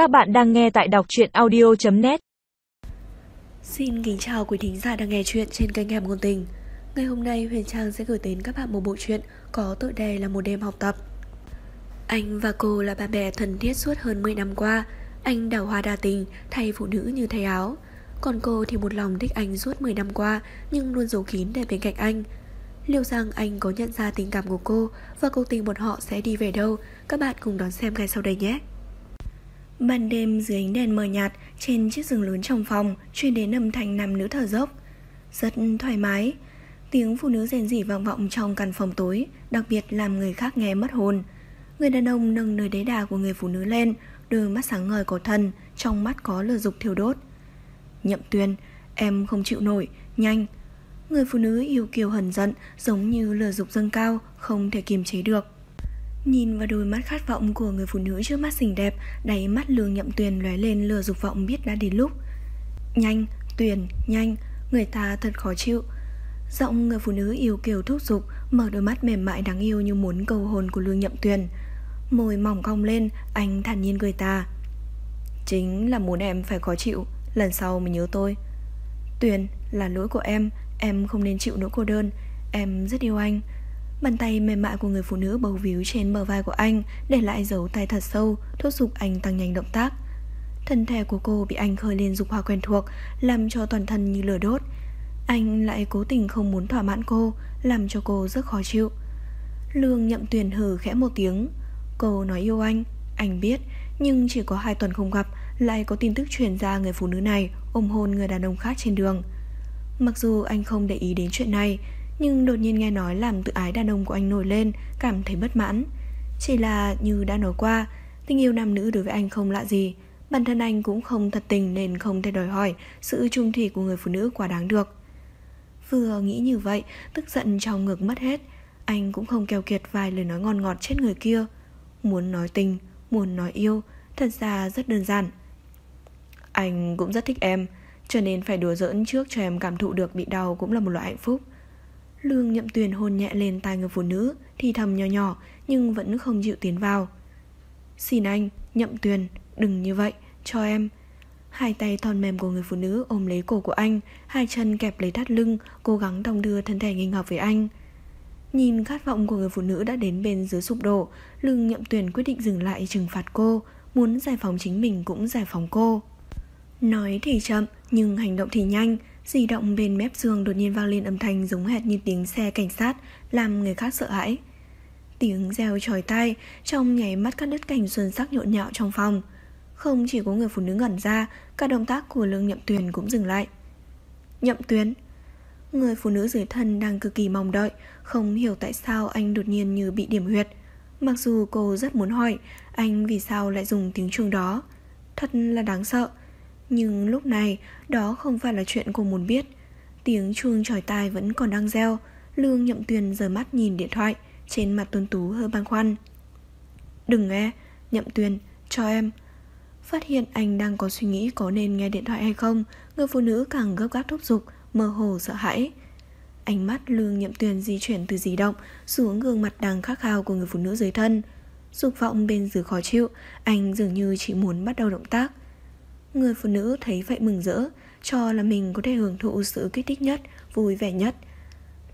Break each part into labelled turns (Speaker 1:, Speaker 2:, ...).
Speaker 1: Các bạn đang nghe tại đọc truyện audio.net
Speaker 2: Xin kính chào quý thính giả đang nghe chuyện trên kênh Hẻm Ngôn Tình. Ngày hôm nay Huyền Trang sẽ gửi đến các bạn một bộ truyện có tựa đề là một đêm học tập. Anh và cô là bạn bè thân thiết suốt hơn 10 năm qua. Anh đào hoa đa tình, thay phụ nữ như thay áo. Còn cô thì một lòng thích anh suốt 10 năm qua Nhưng luôn giấu kín để bên cạnh anh. Liệu rằng anh có nhận ra tình cảm của cô Và cuộc tình bọn họ sẽ đi về đâu? Các bạn cùng đón xem ngay sau đây nhé. Ban đêm dưới ánh đèn mờ nhạt, Trên chiếc giường lớn trong phòng, Truyền đến âm thanh nam nữ thở dốc. Rất thoải mái. Tiếng phụ nữ rèn rỉ vang vọng trong căn phòng tối, Đặc biệt làm người khác nghe mất hồn. Người đàn ông nâng nơi đế đà của người phụ nữ lên, Đôi mắt sáng ngời có thần, Trong mắt có lửa dục thiêu đốt. Nhậm tuyên Em không chịu nổi, Nhanh. Người phụ nữ yêu kiều hờn giận, Giống như lửa dục dâng cao, Không thể kiềm chế được. Nhìn vào đôi mắt khát vọng của người phụ nữ trước mắt xinh đẹp Đáy mắt lương nhậm tuyền lóe lên lừa dục vọng biết đã đến lúc. Nhanh, tuyền, nhanh Người ta thật khó chịu. Giọng người phụ nữ yêu kiều thúc giục Mở đôi mắt mềm mại đáng yêu như muốn cầu hồn của lương nhậm tuyền. Môi mỏng cong lên Anh thản nhiên cười ta. Chính là muốn em phải khó chịu Lần sau mình nhớ tôi. Tuyền là lỗi của em Em không nên chịu nỗi cô đơn. Em rất yêu anh. Bàn tay mềm mại của người phụ nữ bầu víu trên bờ vai của anh, Để lại dấu tay thật sâu, Thúc giục anh tăng nhanh động tác. Thân thể của cô bị anh khơi lên dục hoa quen thuộc, Làm cho toàn thân như lửa đốt. Anh lại cố tình không muốn thỏa mãn cô, Làm cho cô rất khó chịu. Lương nhậm tuyển hừ khẽ một tiếng. Cô nói yêu anh Anh biết, Nhưng chỉ có hai tuần không gặp, Lại có tin tức truyền ra người phụ nữ này Ôm hôn người đàn ông khác trên đường. Mặc dù anh không để ý đến chuyện này nhưng đột nhiên nghe nói làm tự ái đàn ông của anh nổi lên, Cảm thấy bất mãn. Chỉ là như đã nói qua, Tình yêu nam nữ đối với anh không lạ gì. Bản thân anh cũng không thật tình nên không thể đòi hỏi Sự trung thủy của người phụ nữ quá đáng được. Vừa nghĩ như vậy, Tức giận trong ngực mất hết. Anh cũng không keo kiệt vài lời nói ngon ngọt chết người kia. Muốn nói tình, Muốn nói yêu, Thật ra rất đơn giản. Anh cũng rất thích em, Cho nên phải đùa giỡn trước cho em cảm thụ được bị đau Cũng là một loại hạnh phúc. Lương nhậm tuyền hôn nhẹ lên tai người phụ nữ Thì thầm nhỏ nhỏ Nhưng vẫn không chịu tiến vào. Xin anh, nhậm tuyền, đừng như vậy Cho em. Hai tay thon mềm của người phụ nữ ôm lấy cổ của anh Hai chân kẹp lấy thắt lưng Cố gắng đồng đưa thân thể nghênh hợp với anh. Nhìn khát vọng của người phụ nữ đã đến bên dưới sụp đổ Lương nhậm tuyền quyết định dừng lại trừng phạt cô Muốn giải phóng chính mình cũng giải phóng cô. Nói thì chậm Nhưng hành động thì nhanh Di động bên mép giường đột nhiên vang lên âm thanh giống hệt như tiếng xe cảnh sát, làm người khác sợ hãi. Tiếng reo tròi tai, trong nháy mắt các đứt cảnh xuân sắc nhộn nhạo trong phòng. Không chỉ có người phụ nữ ngẩn ra, cả động tác của lương nhậm tuyền cũng dừng lại. Nhậm tuyền Người phụ nữ dưới thân đang cực kỳ mong đợi, không hiểu tại sao anh đột nhiên như bị điểm huyệt. Mặc dù cô rất muốn hỏi anh vì sao lại dùng tiếng chuông đó. Thật là đáng sợ. Nhưng lúc này, đó không phải là chuyện cô muốn biết. Tiếng chuông tròi tai vẫn còn đang reo. Lương nhậm tuyền giờ mắt nhìn điện thoại, Trên mặt tuân tú hơi băn khoăn. Đừng nghe, Nhậm tuyền, cho em. Phát hiện anh đang có suy nghĩ có nên nghe điện thoại hay không, Người phụ nữ càng gấp gáp thúc giục, Mơ hồ sợ hãi. Ánh mắt lương nhậm tuyền di chuyển từ di động Xuống gương mặt đang khắc khao của người phụ nữ dưới thân. Dục vọng bên dưới khó chịu, Anh dường như chỉ muốn bắt đầu động tác. Người phụ nữ thấy vậy mừng rỡ, Cho là mình có thể hưởng thụ sự kích thích nhất, Vui vẻ nhất.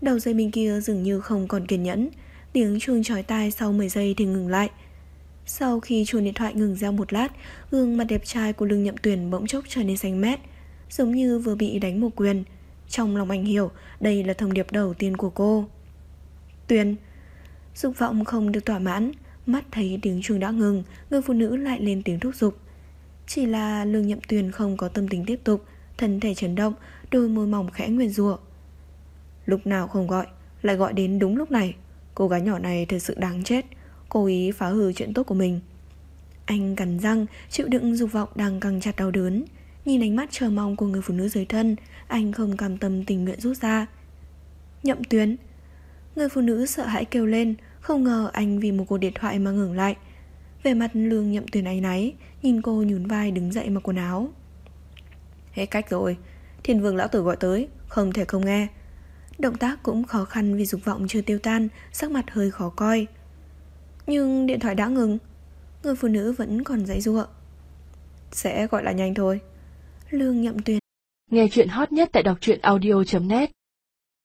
Speaker 2: Đầu dây bên kia dường như không còn kiên nhẫn. Tiếng chuông chói tai sau 10 giây thì ngừng lại. Sau khi chuông điện thoại ngừng reo một lát, Gương mặt đẹp trai của lương nhậm tuyển bỗng chốc trở nên xanh mét, Giống như vừa bị đánh một quyền. Trong lòng anh hiểu, Đây là thông điệp đầu tiên của cô. Tuyền. Dục vọng không được thỏa mãn, Mắt thấy tiếng chuông đã ngừng, Người phụ nữ lại lên tiếng thúc giục chỉ là lương nhậm tuyền không có tâm tình tiếp tục, Thân thể chấn động, Đôi môi mỏng khẽ nguyền rủa. Lúc nào không gọi, Lại gọi đến đúng lúc này. Cô gái nhỏ này thật sự đáng chết, Cố ý phá hư chuyện tốt của mình. Anh cắn răng, Chịu đựng dục vọng đang căng chặt đau đớn. Nhìn ánh mắt chờ mong của người phụ nữ dưới thân, Anh không cam tâm tình nguyện rút ra. Nhậm tuyến Người phụ nữ sợ hãi kêu lên, Không ngờ anh vì một cuộc điện thoại mà ngừng lại về mặt lương nhậm tuyển ấy náy, Nhìn cô nhún vai đứng dậy mặc quần áo. Hết cách rồi, Thiên vương lão tử gọi tới, Không thể không nghe. Động tác cũng khó khăn vì dục vọng chưa tiêu tan, Sắc mặt hơi khó coi. Nhưng điện thoại đã ngừng, Người phụ nữ vẫn còn dãy ruộng Sẽ gọi là nhanh thôi. Lương nhậm tuyền
Speaker 3: Nghe chuyện hot nhất tại đọc truyện audio.net